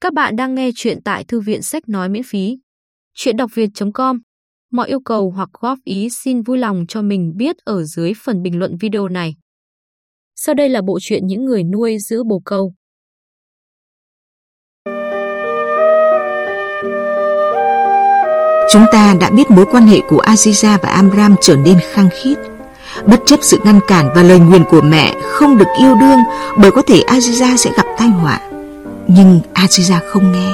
Các bạn đang nghe chuyện tại thư viện sách nói miễn phí. Chuyện đọc việt.com Mọi yêu cầu hoặc góp ý xin vui lòng cho mình biết ở dưới phần bình luận video này. Sau đây là bộ truyện những người nuôi giữ bồ câu. Chúng ta đã biết mối quan hệ của Aziza và Amram trở nên khăng khít. Bất chấp sự ngăn cản và lời nguyền của mẹ không được yêu đương bởi có thể Aziza sẽ gặp tai họa. Nhưng Aziza không nghe.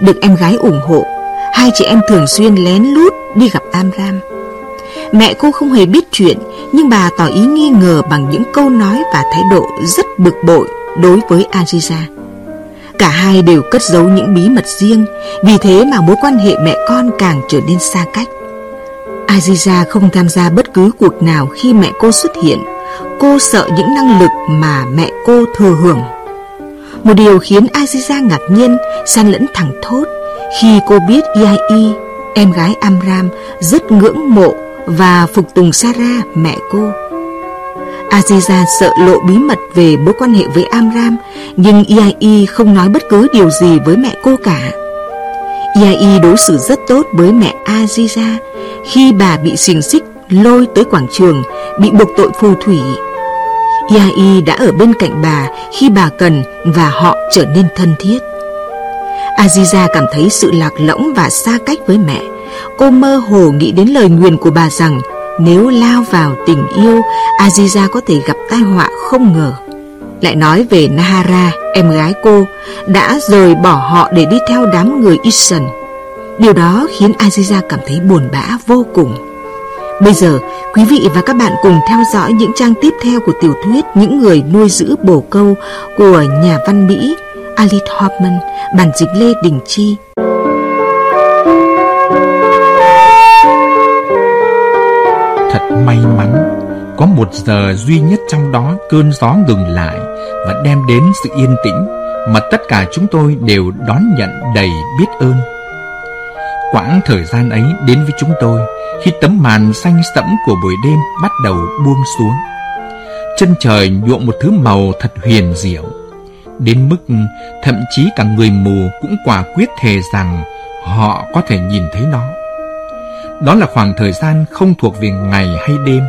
Được em gái ủng hộ, hai chị em thường xuyên lén lút đi gặp Amram. Mẹ cô không hề biết chuyện, nhưng bà tỏ ý nghi ngờ bằng những câu nói và thái độ rất bực bội đối với Aziza. Cả hai đều cất giấu những bí mật riêng, vì thế mà mối quan hệ mẹ con càng trở nên xa cách. Aziza không tham gia bất cứ cuộc nào khi mẹ cô xuất hiện. Cô sợ những năng lực mà mẹ cô thừa hưởng. Một điều khiến Aziza ngạc nhiên, san lẫn thẳng thốt khi cô biết Iai, em gái Amram, rất ngưỡng mộ và phục tùng Sarah, mẹ cô. Aziza sợ lộ bí mật về mối quan hệ với Amram, nhưng Iai không nói bất cứ điều gì với mẹ cô cả. Iai đối xử rất tốt với mẹ Aziza khi bà bị xiềng xích lôi tới quảng trường, bị buộc tội phù thủy. Yai đã ở bên cạnh bà khi bà cần và họ trở nên thân thiết. Aziza cảm thấy sự lạc lõng và xa cách với mẹ. Cô mơ hồ nghĩ đến lời nguyền của bà rằng nếu lao vào tình yêu, Aziza có thể gặp tai họa không ngờ. Lại nói về Nahara, em gái cô, đã rời bỏ họ để đi theo đám người Isan. Điều đó khiến Aziza cảm thấy buồn bã vô cùng. Bây giờ, quý vị và các bạn cùng theo dõi những trang tiếp theo của tiểu thuyết Những người nuôi giữ bồ câu của nhà văn Mỹ Alice Hoffman, bản dịch Lê Đình Chi. Thật may mắn, có một giờ duy nhất trong đó cơn gió ngừng lại và đem đến sự yên tĩnh mà tất cả chúng tôi đều đón nhận đầy biết ơn. Quãng thời gian ấy đến với chúng tôi khi tấm màn xanh sẫm của buổi đêm bắt đầu buông xuống. Chân trời nhuộm một thứ màu thật huyền diệu, đến mức thậm chí cả người mù cũng quả quyết thề rằng họ có thể nhìn thấy nó. Đó là khoảng thời gian không thuộc về ngày hay đêm,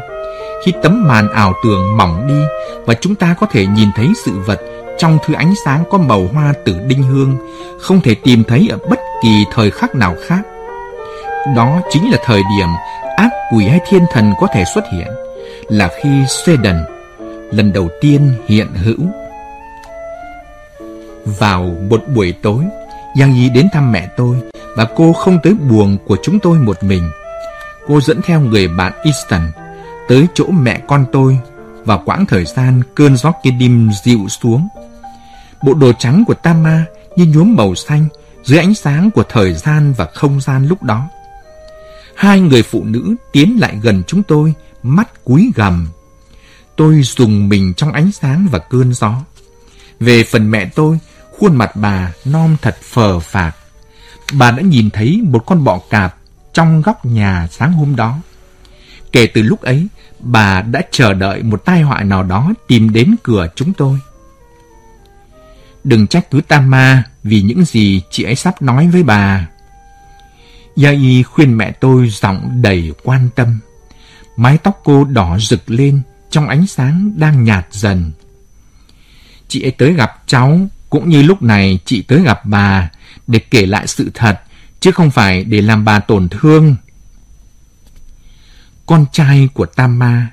khi tấm màn ảo tưởng mỏng đi và chúng ta có thể nhìn thấy sự vật trong thứ ánh sáng có màu hoa tử đinh hương, không thể tìm thấy ở bất kỳ thời khắc nào khác. Đó chính là thời điểm ác quỷ hay thiên thần có thể xuất hiện, là khi Sweden lần đầu tiên hiện hữu. Vào một buổi tối, Giang Nhi đến thăm mẹ tôi và cô không tới buồng của chúng tôi một mình. Cô dẫn theo người bạn Easton tới chỗ mẹ con tôi vào quãng thời gian cơn gió kia đêm dịu xuống. Bộ đồ trắng của Tama như nhuốm màu xanh dưới ánh sáng của thời gian và không gian lúc đó. Hai người phụ nữ tiến lại gần chúng tôi, mắt cúi gằm. Tôi dùng mình trong ánh sáng và cơn gió. Về phần mẹ tôi, khuôn mặt bà non thật phờ phạc. Bà đã nhìn thấy một con bọ cạp trong góc nhà sáng hôm đó. Kể từ lúc ấy, bà đã chờ đợi một tai họa nào đó tìm đến cửa chúng tôi. Đừng trách cứ Tama vì những gì chị ấy sắp nói với bà. Gia Y khuyên mẹ tôi giọng đầy quan tâm. Mái tóc cô đỏ rực lên trong ánh sáng đang nhạt dần. Chị ấy tới gặp cháu cũng như lúc này chị tới gặp bà để kể lại sự thật chứ không phải để làm bà tổn thương. Con trai của Tama,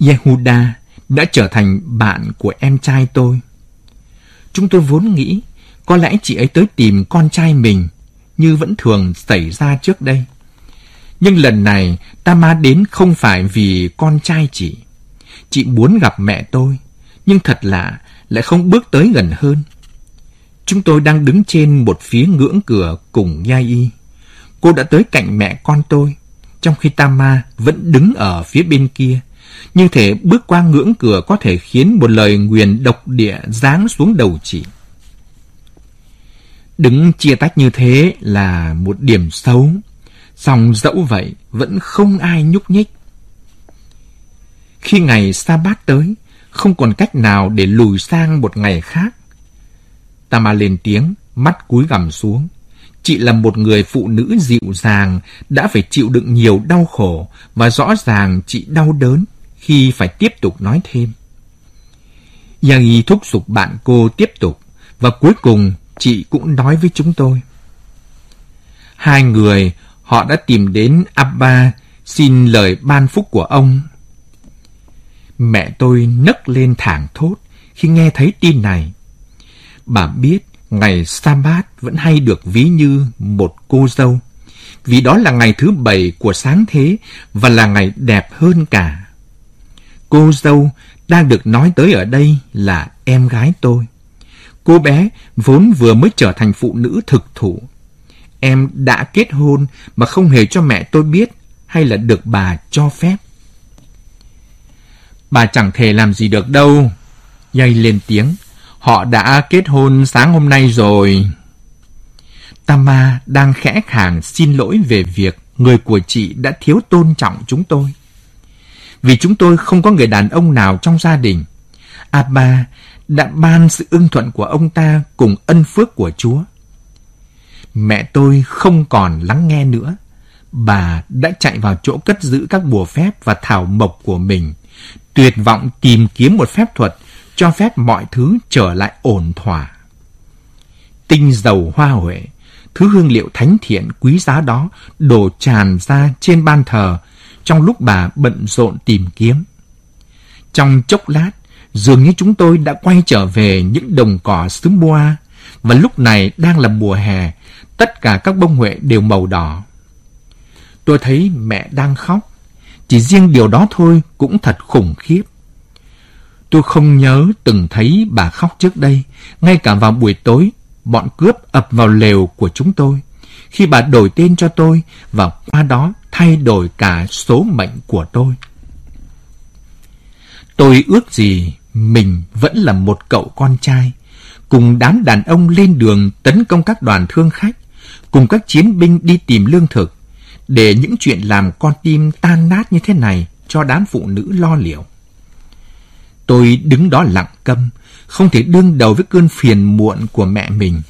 Yehuda, đã trở thành bạn của em trai tôi. Chúng tôi vốn nghĩ có lẽ chị ấy tới tìm con trai mình như vẫn thường xảy ra trước đây. Nhưng lần này Tama đến không phải vì con trai chị. Chị muốn gặp mẹ tôi, nhưng thật lạ lại không bước tới gần hơn. Chúng tôi đang đứng trên một phía ngưỡng cửa cùng Yai. Cô đã tới cạnh mẹ con tôi, trong khi Tama vẫn đứng ở phía bên kia. Như thể bước qua ngưỡng cửa có thể khiến một lời nguyền độc địa giáng xuống đầu chị. Đứng chia tách như thế là một điểm xấu, song dẫu vậy vẫn không ai nhúc nhích. Khi ngày sa bát tới, không còn cách nào để lùi sang một ngày khác. Tama lên tiếng, mắt cúi gằm xuống. Chị là một người phụ nữ dịu dàng, đã phải chịu đựng nhiều đau khổ và rõ ràng chị đau đớn khi phải tiếp tục nói thêm. Yagi thúc giục bạn cô tiếp tục và cuối cùng chị cũng nói với chúng tôi. Hai người họ đã tìm đến Abba xin lời ban phúc của ông. Mẹ tôi nấc lên thảng thốt khi nghe thấy tin này. Bà biết ngày Sabat vẫn hay được ví như một cô dâu, vì đó là ngày thứ bảy của sáng thế và là ngày đẹp hơn cả. Cô dâu đang được nói tới ở đây là em gái tôi. Cô bé vốn vừa mới trở thành phụ nữ thực thụ. Em đã kết hôn mà không hề cho mẹ tôi biết hay là được bà cho phép. Bà chẳng thể làm gì được đâu. Dây lên tiếng. Họ đã kết hôn sáng hôm nay rồi. Tama đang khẽ khàng xin lỗi về việc người của chị đã thiếu tôn trọng chúng tôi. Vì chúng tôi không có người đàn ông nào trong gia đình. Abba đã ban sự ưng thuận của ông ta cùng ân phước của Chúa. Mẹ tôi không còn lắng nghe nữa. Bà đã chạy vào chỗ cất giữ các bùa phép và thảo mộc của mình, tuyệt vọng tìm kiếm một phép thuật cho phép mọi thứ trở lại ổn thỏa. Tinh dầu hoa huệ, thứ hương liệu thánh thiện quý giá đó đổ tràn ra trên ban thờ trong lúc bà bận rộn tìm kiếm. Trong chốc lát, dường như chúng tôi đã quay trở về những đồng cỏ xứ Boa, và lúc này đang là mùa hè, tất cả các bông huệ đều màu đỏ. Tôi thấy mẹ đang khóc, chỉ riêng điều đó thôi cũng thật khủng khiếp. Tôi không nhớ từng thấy bà khóc trước đây, ngay cả vào buổi tối, bọn cướp ập vào lều của chúng tôi, khi bà đổi tên cho tôi và qua đó thay đổi cả số mệnh của tôi. Tôi ước gì mình vẫn là một cậu con trai, cùng đám đàn ông lên đường tấn công các đoàn thương khách, cùng các chiến binh đi tìm lương thực, để những chuyện làm con tim tan nát như thế này cho đám phụ nữ lo liệu. Tôi đứng đó lặng câm, không thể đương đầu với cơn phiền muộn của mẹ mình.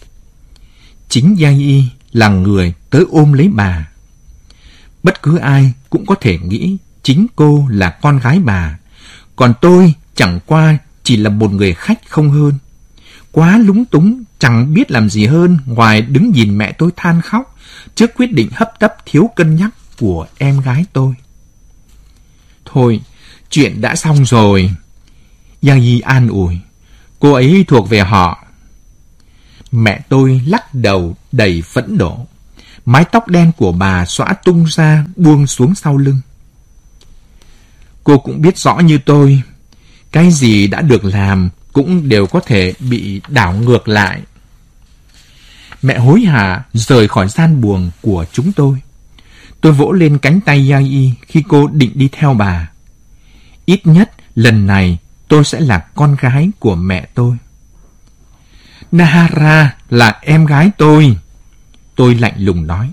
Chính Giang Y là người tới ôm lấy bà. Bất cứ ai cũng có thể nghĩ chính cô là con gái bà, còn tôi chẳng qua chỉ là một người khách không hơn. Quá lúng túng, chẳng biết làm gì hơn ngoài đứng nhìn mẹ tôi than khóc trước quyết định hấp tấp thiếu cân nhắc của em gái tôi. Thôi, chuyện đã xong rồi. Giang Yi an ủi, cô ấy thuộc về họ. Mẹ tôi lắc đầu đầy phẫn nộ. Mái tóc đen của bà xõa tung ra buông xuống sau lưng. Cô cũng biết rõ như tôi, cái gì đã được làm cũng đều có thể bị đảo ngược lại. Mẹ hối hả rời khỏi gian buồng của chúng tôi. Tôi vỗ lên cánh tay Yai khi cô định đi theo bà. Ít nhất lần này tôi sẽ là con gái của mẹ tôi. Nahara là em gái tôi. Tôi lạnh lùng nói.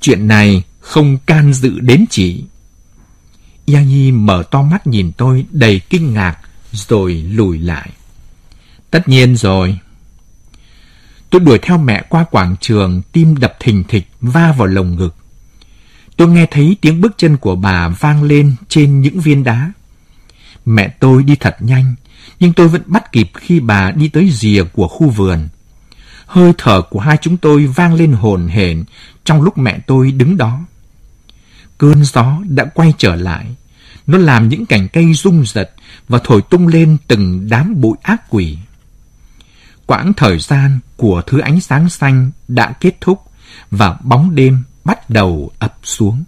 Chuyện này không can dự đến chị. Yai mở to mắt nhìn tôi đầy kinh ngạc rồi lùi lại. Tất nhiên rồi. Tôi đuổi theo mẹ qua quảng trường, tim đập thình thịch, va vào lồng ngực. Tôi nghe thấy tiếng bước chân của bà vang lên trên những viên đá. Mẹ tôi đi thật nhanh, nhưng tôi vẫn bắt kịp khi bà đi tới rìa của khu vườn. Hơi thở của hai chúng tôi vang lên hồn hển trong lúc mẹ tôi đứng đó. Cơn gió đã quay trở lại. Nó làm những cành cây rung giật và thổi tung lên từng đám bụi ác quỷ. Quãng thời gian của thứ ánh sáng xanh đã kết thúc và bóng đêm bắt đầu ập xuống.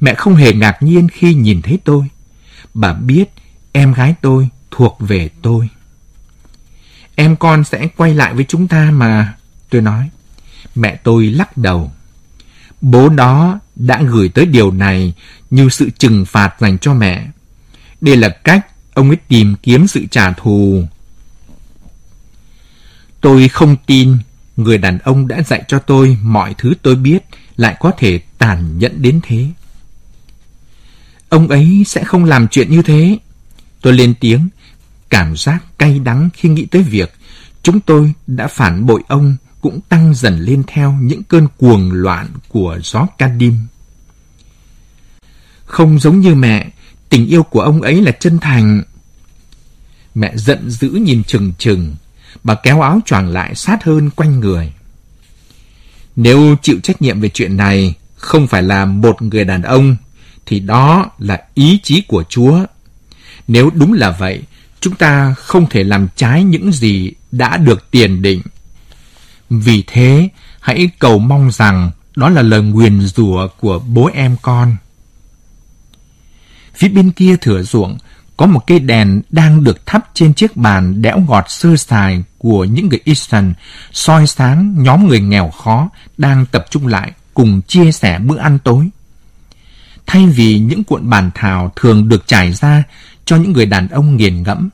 Mẹ không hề ngạc nhiên khi nhìn thấy tôi. Bà biết em gái tôi thuộc về tôi. Em con sẽ quay lại với chúng ta mà, tôi nói. Mẹ tôi lắc đầu. Bố đó đã gửi tới điều này như sự trừng phạt dành cho mẹ. Đây là cách ông ấy tìm kiếm sự trả thù. Tôi không tin người đàn ông đã dạy cho tôi mọi thứ tôi biết lại có thể tàn nhẫn đến thế. Ông ấy sẽ không làm chuyện như thế. Tôi lên tiếng, cảm giác cay đắng khi nghĩ tới việc chúng tôi đã phản bội ông cũng tăng dần lên theo những cơn cuồng loạn của gió Kadim. Không giống như mẹ, tình yêu của ông ấy là chân thành. Mẹ giận dữ nhìn chừng chừng, bà kéo áo choàng lại sát hơn quanh người. Nếu chịu trách nhiệm về chuyện này không phải là một người đàn ông, thì đó là ý chí của Chúa. Nếu đúng là vậy, chúng ta không thể làm trái những gì đã được tiền định. Vì thế, hãy cầu mong rằng đó là lời nguyền rủa của bố em con. Phía bên kia thửa ruộng, có một cây đèn đang được thắp trên chiếc bàn đẽo ngọt sơ sài của những người Eastern, soi sáng nhóm người nghèo khó đang tập trung lại cùng chia sẻ bữa ăn tối. Thay vì những cuộn bàn thảo thường được trải ra cho những người đàn ông nghiền ngẫm,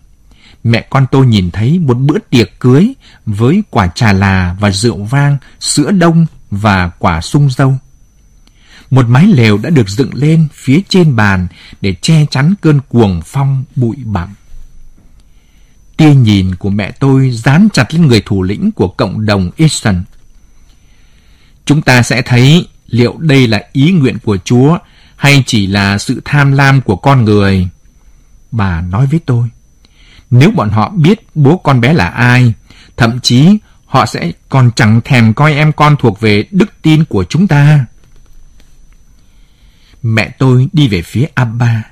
mẹ con tôi nhìn thấy một bữa tiệc cưới với quả trà là và rượu vang, sữa đông và quả sung dâu. Một mái lều đã được dựng lên phía trên bàn để che chắn cơn cuồng phong bụi bặm. Tia nhìn của mẹ tôi dán chặt lên người thủ lĩnh của cộng đồng Easton. Chúng ta sẽ thấy liệu đây là ý nguyện của Chúa hay chỉ là sự tham lam của con người. Bà nói với tôi, nếu bọn họ biết bố con bé là ai, thậm chí họ sẽ còn chẳng thèm coi em con thuộc về đức tin của chúng ta. Mẹ tôi đi về phía Abba.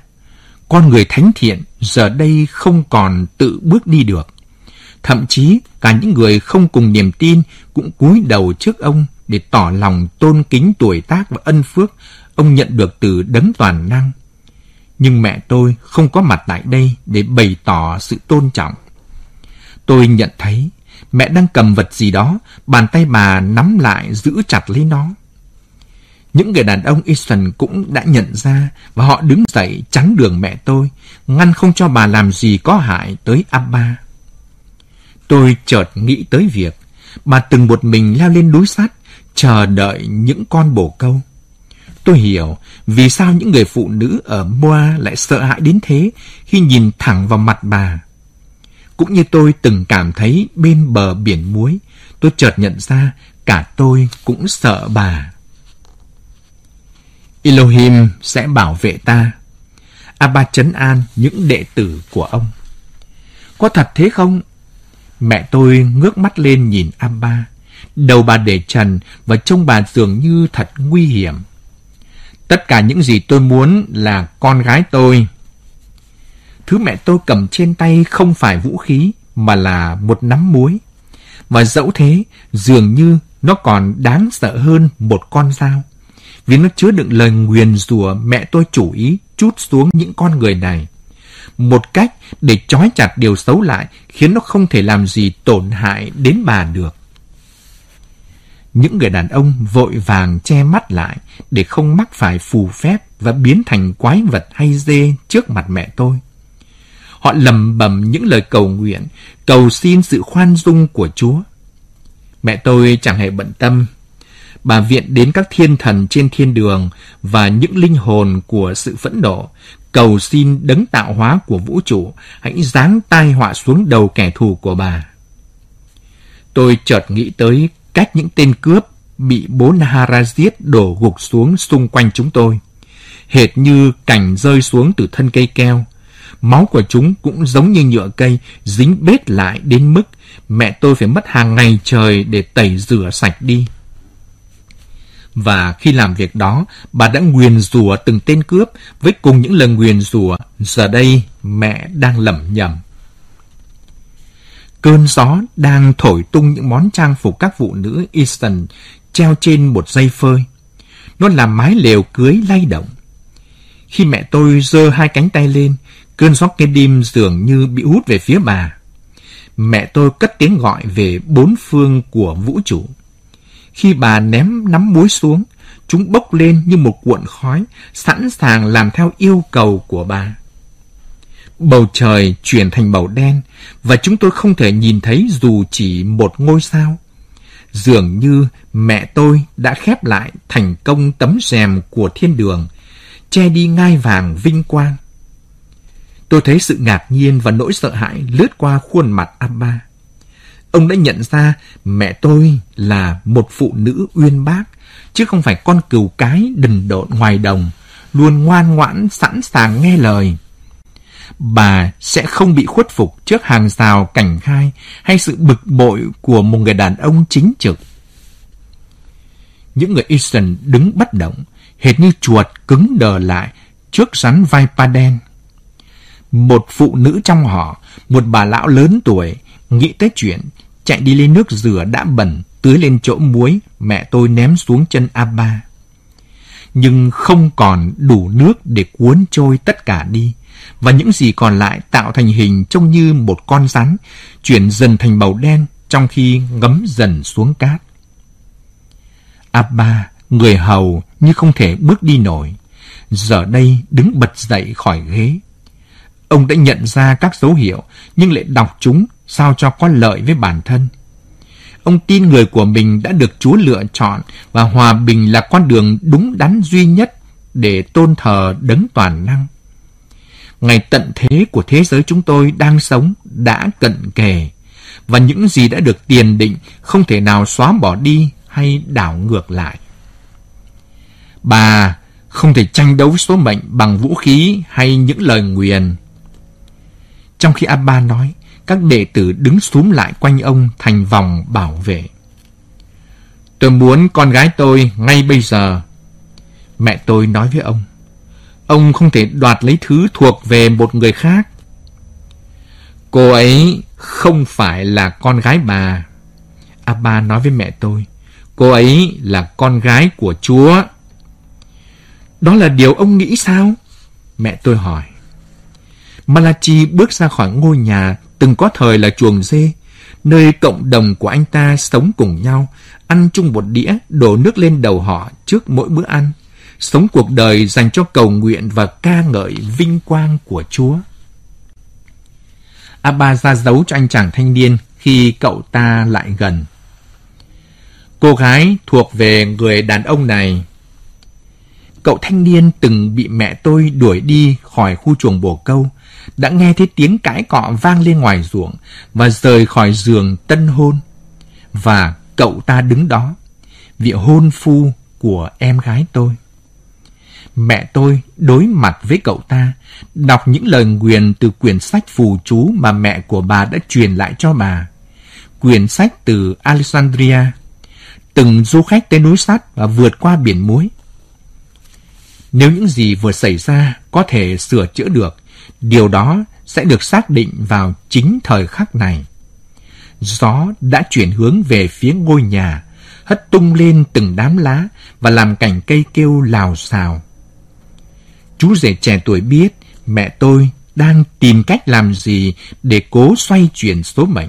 Con người thánh thiện giờ đây không còn tự bước đi được. Thậm chí cả những người không cùng niềm tin cũng cúi đầu trước ông để tỏ lòng tôn kính tuổi tác và ân phước ông nhận được từ đấng toàn năng. Nhưng mẹ tôi không có mặt tại đây để bày tỏ sự tôn trọng. Tôi nhận thấy mẹ đang cầm vật gì đó, bàn tay bà nắm lại giữ chặt lấy nó. Những người đàn ông Easton cũng đã nhận ra và họ đứng dậy chắn đường mẹ tôi, ngăn không cho bà làm gì có hại tới Abba. Tôi chợt nghĩ tới việc bà từng một mình leo lên núi sắt, chờ đợi những con bồ câu. Tôi hiểu vì sao những người phụ nữ ở Moa lại sợ hãi đến thế khi nhìn thẳng vào mặt bà. Cũng như tôi từng cảm thấy bên bờ biển muối, tôi chợt nhận ra cả tôi cũng sợ bà. Elohim sẽ bảo vệ ta. Abba chấn an những đệ tử của ông. Có thật thế không? Mẹ tôi ngước mắt lên nhìn Abba. Đầu bà để trần và trông bà dường như thật nguy hiểm. Tất cả những gì tôi muốn là con gái tôi. Thứ mẹ tôi cầm trên tay không phải vũ khí mà là một nắm muối. Và dẫu thế, dường như nó còn đáng sợ hơn một con dao vì nó chứa đựng lời nguyền rủa mẹ tôi chủ ý chút xuống những con người này. Một cách để trói chặt điều xấu lại khiến nó không thể làm gì tổn hại đến bà được. Những người đàn ông vội vàng che mắt lại để không mắc phải phù phép và biến thành quái vật hay dê trước mặt mẹ tôi. Họ lầm bầm những lời cầu nguyện, cầu xin sự khoan dung của Chúa. Mẹ tôi chẳng hề bận tâm bà viện đến các thiên thần trên thiên đường và những linh hồn của sự phẫn nộ, cầu xin đấng tạo hóa của vũ trụ hãy giáng tai họa xuống đầu kẻ thù của bà. Tôi chợt nghĩ tới cách những tên cướp bị bố Nahara giết đổ gục xuống xung quanh chúng tôi. Hệt như cành rơi xuống từ thân cây keo. Máu của chúng cũng giống như nhựa cây, dính bết lại đến mức mẹ tôi phải mất hàng ngày trời để tẩy rửa sạch đi. Và khi làm việc đó, bà đã nguyền rủa từng tên cướp với cùng những lần nguyền rủa. Giờ đây, mẹ đang lẩm nhẩm. Cơn gió đang thổi tung những món trang phục các phụ nữ Easton treo trên một dây phơi. Nó làm mái lều cưới lay động. Khi mẹ tôi giơ hai cánh tay lên, cơn gió cây đêm dường như bị hút về phía bà. Mẹ tôi cất tiếng gọi về bốn phương của vũ trụ. Khi bà ném nắm muối xuống, chúng bốc lên như một cuộn khói, sẵn sàng làm theo yêu cầu của bà. Bầu trời chuyển thành màu đen và chúng tôi không thể nhìn thấy dù chỉ một ngôi sao. Dường như mẹ tôi đã khép lại thành công tấm rèm của thiên đường, che đi ngai vàng vinh quang. Tôi thấy sự ngạc nhiên và nỗi sợ hãi lướt qua khuôn mặt Abba. ông đã nhận ra mẹ tôi là một phụ nữ uyên bác, chứ không phải con cừu cái đần độn ngoài đồng, luôn ngoan ngoãn sẵn sàng nghe lời. Bà sẽ không bị khuất phục trước hàng rào cảnh khai hay sự bực bội của một người đàn ông chính trực. Những người Eastern đứng bất động, hệt như chuột cứng đờ lại trước rắn vai pa đen. Một phụ nữ trong họ, một bà lão lớn tuổi, nghĩ tới chuyện chạy đi lên nước rửa đã bẩn, tưới lên chỗ muối, mẹ tôi ném xuống chân Abba. Nhưng không còn đủ nước để cuốn trôi tất cả đi, và những gì còn lại tạo thành hình trông như một con rắn, chuyển dần thành màu đen trong khi ngấm dần xuống cát. Abba, người hầu như không thể bước đi nổi, giờ đây đứng bật dậy khỏi ghế. Ông đã nhận ra các dấu hiệu, nhưng lại đọc chúng sao cho có lợi với bản thân. Ông tin người của mình đã được Chúa lựa chọn và hòa bình là con đường đúng đắn duy nhất để tôn thờ đấng toàn năng. Ngày tận thế của thế giới chúng tôi đang sống đã cận kề và những gì đã được tiền định không thể nào xóa bỏ đi hay đảo ngược lại. Bà không thể tranh đấu với số mệnh bằng vũ khí hay những lời nguyền. Trong khi Abba nói, các đệ tử đứng xúm lại quanh ông thành vòng bảo vệ. Tôi muốn con gái tôi ngay bây giờ. Mẹ tôi nói với ông. Ông không thể đoạt lấy thứ thuộc về một người khác. Cô ấy không phải là con gái bà. Abba nói với mẹ tôi. Cô ấy là con gái của Chúa. Đó là điều ông nghĩ sao? Mẹ tôi hỏi. Malachi bước ra khỏi ngôi nhà từng có thời là chuồng dê, nơi cộng đồng của anh ta sống cùng nhau, ăn chung một đĩa, đổ nước lên đầu họ trước mỗi bữa ăn, sống cuộc đời dành cho cầu nguyện và ca ngợi vinh quang của Chúa. Abba ra dấu cho anh chàng thanh niên khi cậu ta lại gần. Cô gái thuộc về người đàn ông này. Cậu thanh niên từng bị mẹ tôi đuổi đi khỏi khu chuồng bồ câu, đã nghe thấy tiếng cãi cọ vang lên ngoài ruộng và rời khỏi giường tân hôn. Và cậu ta đứng đó, vị hôn phu của em gái tôi. Mẹ tôi đối mặt với cậu ta, đọc những lời nguyền từ quyển sách phù chú mà mẹ của bà đã truyền lại cho bà. Quyển sách từ Alexandria, từng du khách tới núi sắt và vượt qua biển muối. Nếu những gì vừa xảy ra có thể sửa chữa được, Điều đó sẽ được xác định vào chính thời khắc này. Gió đã chuyển hướng về phía ngôi nhà, hất tung lên từng đám lá và làm cành cây kêu lào xào. Chú rể trẻ tuổi biết mẹ tôi đang tìm cách làm gì để cố xoay chuyển số mệnh.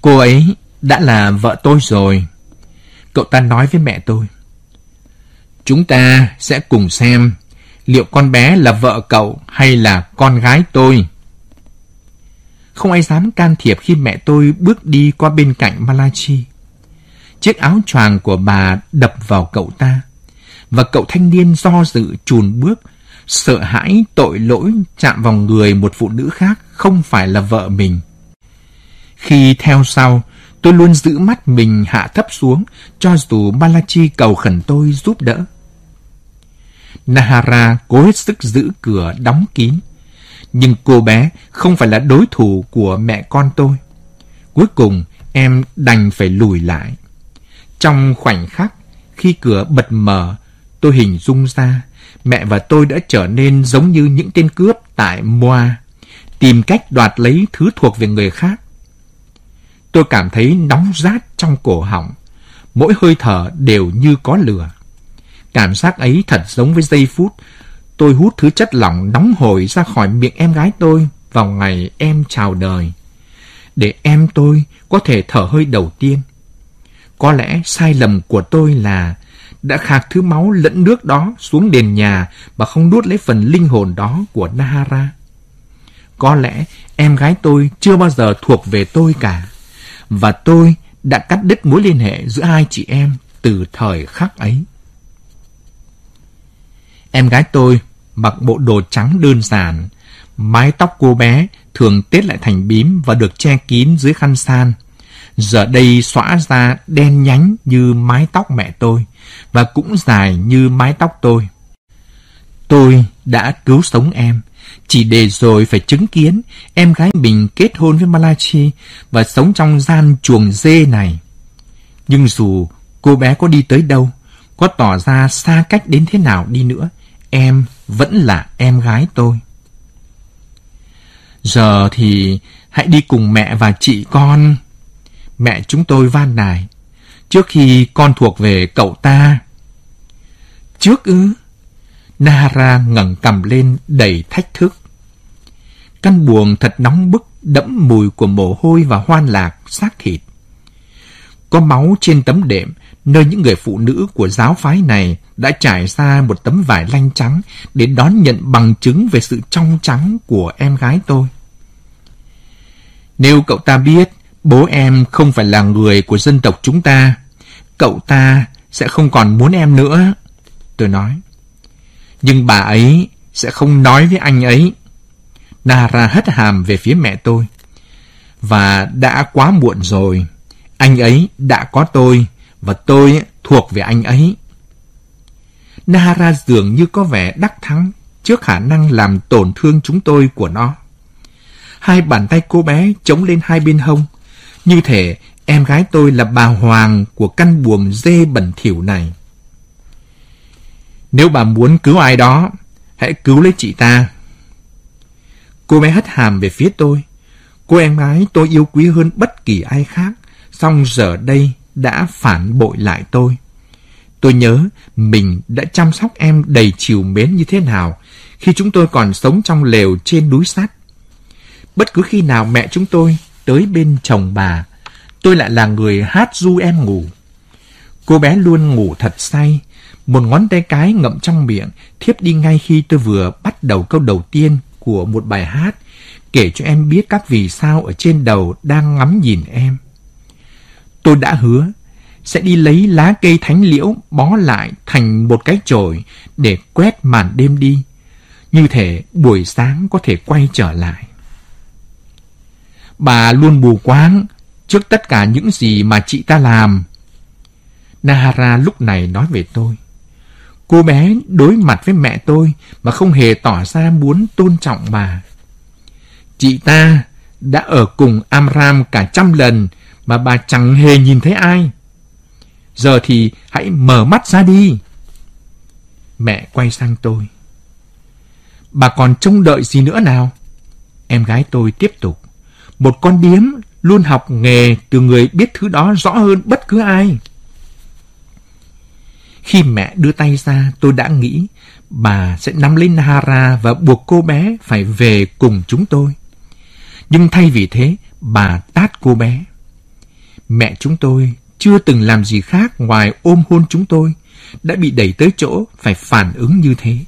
Cô ấy đã là vợ tôi rồi. Cậu ta nói với mẹ tôi. Chúng ta sẽ cùng xem liệu con bé là vợ cậu hay là con gái tôi? Không ai dám can thiệp khi mẹ tôi bước đi qua bên cạnh Malachi. Chiếc áo choàng của bà đập vào cậu ta, và cậu thanh niên do dự chùn bước, sợ hãi tội lỗi chạm vào người một phụ nữ khác không phải là vợ mình. Khi theo sau, tôi luôn giữ mắt mình hạ thấp xuống, cho dù Malachi cầu khẩn tôi giúp đỡ. Nahara cố hết sức giữ cửa đóng kín. Nhưng cô bé không phải là đối thủ của mẹ con tôi. Cuối cùng, em đành phải lùi lại. Trong khoảnh khắc, khi cửa bật mở, tôi hình dung ra mẹ và tôi đã trở nên giống như những tên cướp tại Moa, tìm cách đoạt lấy thứ thuộc về người khác. Tôi cảm thấy nóng rát trong cổ họng, mỗi hơi thở đều như có lửa. Cảm giác ấy thật giống với giây phút tôi hút thứ chất lỏng nóng hổi ra khỏi miệng em gái tôi vào ngày em chào đời. Để em tôi có thể thở hơi đầu tiên. Có lẽ sai lầm của tôi là đã khạc thứ máu lẫn nước đó xuống đền nhà mà không nuốt lấy phần linh hồn đó của Nahara. Có lẽ em gái tôi chưa bao giờ thuộc về tôi cả. Và tôi đã cắt đứt mối liên hệ giữa hai chị em từ thời khắc ấy. Em gái tôi mặc bộ đồ trắng đơn giản, mái tóc cô bé thường tết lại thành bím và được che kín dưới khăn san. Giờ đây xõa ra đen nhánh như mái tóc mẹ tôi và cũng dài như mái tóc tôi. Tôi đã cứu sống em, chỉ để rồi phải chứng kiến em gái mình kết hôn với Malachi và sống trong gian chuồng dê này. Nhưng dù cô bé có đi tới đâu, có tỏ ra xa cách đến thế nào đi nữa, em vẫn là em gái tôi. Giờ thì hãy đi cùng mẹ và chị con. Mẹ chúng tôi van nài. Trước khi con thuộc về cậu ta. Trước ư? Nahara ngẩng cầm lên đầy thách thức. Căn buồng thật nóng bức, đẫm mùi của mồ hôi và hoan lạc, xác thịt. Có máu trên tấm đệm, nơi những người phụ nữ của giáo phái này đã trải ra một tấm vải lanh trắng để đón nhận bằng chứng về sự trong trắng của em gái tôi. Nếu cậu ta biết bố em không phải là người của dân tộc chúng ta, cậu ta sẽ không còn muốn em nữa. Tôi nói. Nhưng bà ấy sẽ không nói với anh ấy. Nara hất hàm về phía mẹ tôi. Và đã quá muộn rồi. Anh ấy đã có tôi, và tôi thuộc về anh ấy. Nahara dường như có vẻ đắc thắng trước khả năng làm tổn thương chúng tôi của nó. Hai bàn tay cô bé chống lên hai bên hông, như thể em gái tôi là bà Hoàng của căn buồng dê bẩn thỉu này. Nếu bà muốn cứu ai đó, hãy cứu lấy chị ta. Cô bé hất hàm về phía tôi. Cô em gái tôi yêu quý hơn bất kỳ ai khác, song giờ đây đã phản bội lại tôi. Tôi nhớ mình đã chăm sóc em đầy chiều mến như thế nào khi chúng tôi còn sống trong lều trên núi sắt. Bất cứ khi nào mẹ chúng tôi tới bên chồng bà, tôi lại là người hát du em ngủ. Cô bé luôn ngủ thật say, một ngón tay cái ngậm trong miệng, thiếp đi ngay khi tôi vừa bắt đầu câu đầu tiên của một bài hát, kể cho em biết các vì sao ở trên đầu đang ngắm nhìn em. Tôi đã hứa sẽ đi lấy lá cây thánh liễu bó lại thành một cái chổi để quét màn đêm đi. Như thể buổi sáng có thể quay trở lại. Bà luôn bù quáng trước tất cả những gì mà chị ta làm. Nahara lúc này nói về tôi. Cô bé đối mặt với mẹ tôi mà không hề tỏ ra muốn tôn trọng bà. Chị ta đã ở cùng Amram cả trăm lần mà bà chẳng hề nhìn thấy ai. Giờ thì hãy mở mắt ra đi. Mẹ quay sang tôi. Bà còn trông đợi gì nữa nào? Em gái tôi tiếp tục. Một con điếm luôn học nghề từ người biết thứ đó rõ hơn bất cứ ai. Khi mẹ đưa tay ra, tôi đã nghĩ bà sẽ nắm lấy Nahara và buộc cô bé phải về cùng chúng tôi. Nhưng thay vì thế, bà tát cô bé. Mẹ chúng tôi chưa từng làm gì khác ngoài ôm hôn chúng tôi, đã bị đẩy tới chỗ phải phản ứng như thế.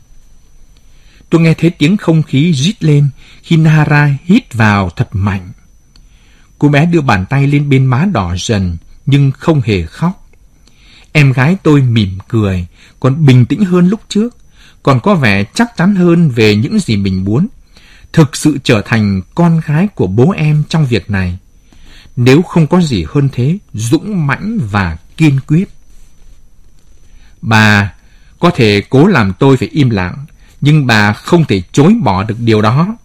Tôi nghe thấy tiếng không khí rít lên khi Nahara hít vào thật mạnh. Cô bé đưa bàn tay lên bên má đỏ dần, nhưng không hề khóc. Em gái tôi mỉm cười, còn bình tĩnh hơn lúc trước, còn có vẻ chắc chắn hơn về những gì mình muốn. Thực sự trở thành con gái của bố em trong việc này. Nếu không có gì hơn thế, dũng mãnh và kiên quyết. Bà có thể cố làm tôi phải im lặng, nhưng bà không thể chối bỏ được điều đó.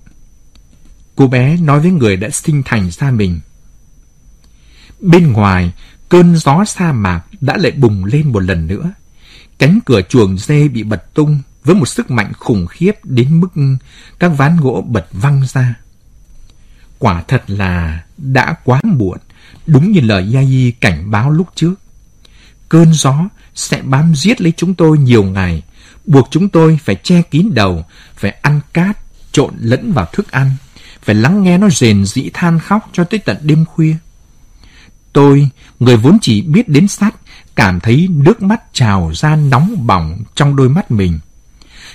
Cô bé nói với người đã sinh thành ra mình. Bên ngoài, cơn gió sa mạc đã lại bùng lên một lần nữa. Cánh cửa chuồng dê bị bật tung với một sức mạnh khủng khiếp đến mức các ván gỗ bật văng ra. Quả thật là đã quá muộn, đúng như lời Yai cảnh báo lúc trước. Cơn gió sẽ bám giết lấy chúng tôi nhiều ngày, buộc chúng tôi phải che kín đầu, phải ăn cát, trộn lẫn vào thức ăn, phải lắng nghe nó rền rĩ than khóc cho tới tận đêm khuya. Tôi, người vốn chỉ biết đến sắt, cảm thấy nước mắt trào ra nóng bỏng trong đôi mắt mình.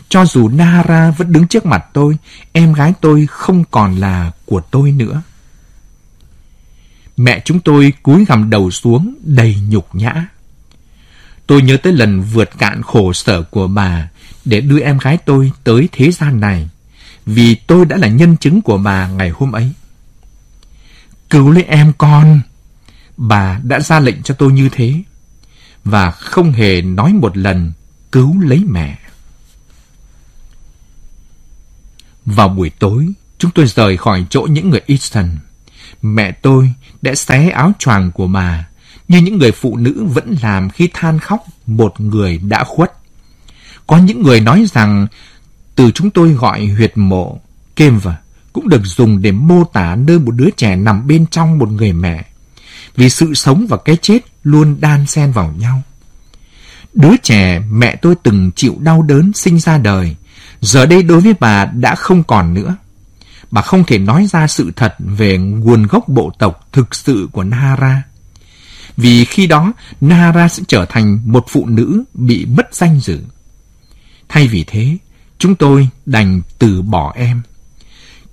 Cho dù Nara vẫn đứng trước mặt tôi, em gái tôi không còn là của tôi nữa. Mẹ chúng tôi cúi gằm đầu xuống đầy nhục nhã. Tôi nhớ tới lần vượt cạn khổ sở của bà để đưa em gái tôi tới thế gian này. vì tôi đã là nhân chứng của bà ngày hôm ấy. Cứu lấy em con! Bà đã ra lệnh cho tôi như thế, và không hề nói một lần cứu lấy mẹ. Vào buổi tối, chúng tôi rời khỏi chỗ những người Easton. Mẹ tôi đã xé áo choàng của bà, như những người phụ nữ vẫn làm khi than khóc một người đã khuất. Có những người nói rằng từ chúng tôi gọi huyệt mộ, Kemva, cũng được dùng để mô tả nơi một đứa trẻ nằm bên trong một người mẹ. Vì sự sống và cái chết luôn đan xen vào nhau. Đứa trẻ mẹ tôi từng chịu đau đớn sinh ra đời, giờ đây đối với bà đã không còn nữa. Bà không thể nói ra sự thật về nguồn gốc bộ tộc thực sự của Nahara. Vì khi đó, Nahara sẽ trở thành một phụ nữ bị mất danh dự. Thay vì thế, chúng tôi đành từ bỏ em.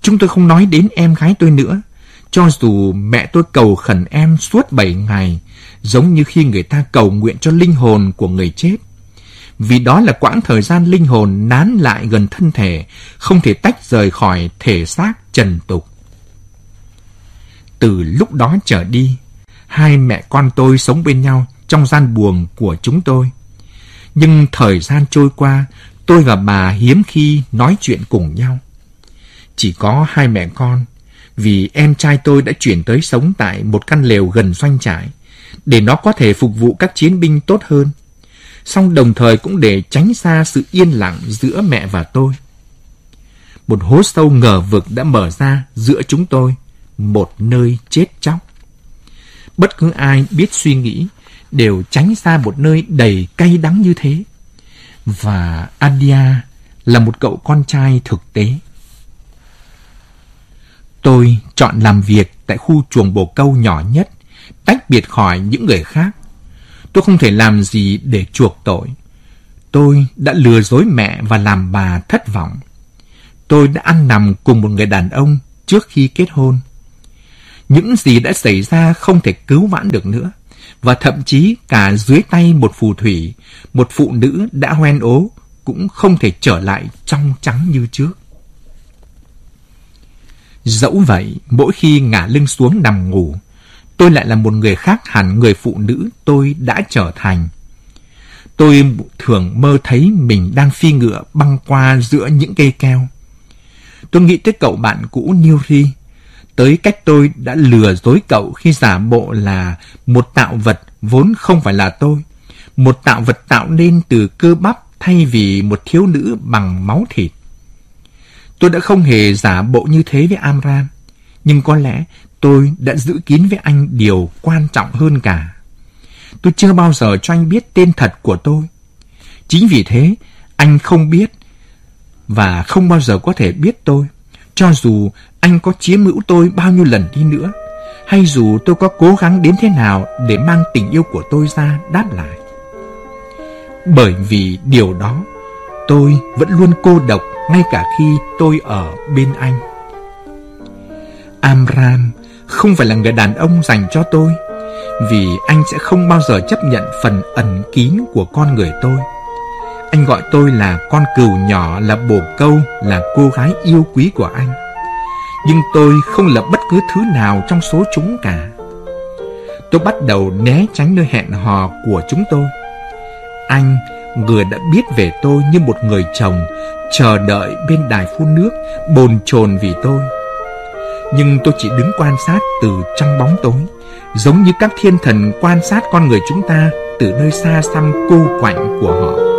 Chúng tôi không nói đến em gái tôi nữa, cho dù mẹ tôi cầu khẩn em suốt bảy ngày, giống như khi người ta cầu nguyện cho linh hồn của người chết. Vì đó là quãng thời gian linh hồn nán lại gần thân thể, không thể tách rời khỏi thể xác trần tục. Từ lúc đó trở đi, hai mẹ con tôi sống bên nhau trong gian buồng của chúng tôi. Nhưng thời gian trôi qua, tôi và bà hiếm khi nói chuyện cùng nhau. Chỉ có hai mẹ con, vì em trai tôi đã chuyển tới sống tại một căn lều gần doanh trại, để nó có thể phục vụ các chiến binh tốt hơn. Song đồng thời cũng để tránh xa sự yên lặng giữa mẹ và tôi. Một hố sâu ngờ vực đã mở ra giữa chúng tôi, một nơi chết chóc. Bất cứ ai biết suy nghĩ đều tránh xa một nơi đầy cay đắng như thế. Và Adia là một cậu con trai thực tế. Tôi chọn làm việc tại khu chuồng bồ câu nhỏ nhất, tách biệt khỏi những người khác. Tôi không thể làm gì để chuộc tội. Tôi đã lừa dối mẹ và làm bà thất vọng. Tôi đã ăn nằm cùng một người đàn ông trước khi kết hôn. Những gì đã xảy ra không thể cứu vãn được nữa. Và thậm chí cả dưới tay một phù thủy, một phụ nữ đã hoen ố cũng không thể trở lại trong trắng như trước. Dẫu vậy, mỗi khi ngả lưng xuống nằm ngủ, tôi lại là một người khác hẳn người phụ nữ tôi đã trở thành. Tôi thường mơ thấy mình đang phi ngựa băng qua giữa những cây keo. Tôi nghĩ tới cậu bạn cũ Nuri, tới cách tôi đã lừa dối cậu khi giả bộ là một tạo vật vốn không phải là tôi, một tạo vật tạo nên từ cơ bắp thay vì một thiếu nữ bằng máu thịt. Tôi đã không hề giả bộ như thế với Amram, nhưng có lẽ tôi đã giữ kín với anh điều quan trọng hơn cả. Tôi chưa bao giờ cho anh biết tên thật của tôi. Chính vì thế, anh không biết và không bao giờ có thể biết tôi, cho dù anh có chiếm hữu tôi bao nhiêu lần đi nữa, hay dù tôi có cố gắng đến thế nào để mang tình yêu của tôi ra đáp lại. Bởi vì điều đó, tôi vẫn luôn cô độc ngay cả khi tôi ở bên anh. Amram không phải là người đàn ông dành cho tôi, vì anh sẽ không bao giờ chấp nhận phần ẩn kín của con người tôi. Anh gọi tôi là con cừu nhỏ, là bồ câu, là cô gái yêu quý của anh. Nhưng tôi không là bất cứ thứ nào trong số chúng cả. Tôi bắt đầu né tránh nơi hẹn hò của chúng tôi. Anh, người đã biết về tôi như một người chồng, chờ đợi bên đài phun nước, bồn chồn vì tôi. Nhưng tôi chỉ đứng quan sát từ trong bóng tối, giống như các thiên thần quan sát con người chúng ta từ nơi xa xăm cô quạnh của họ.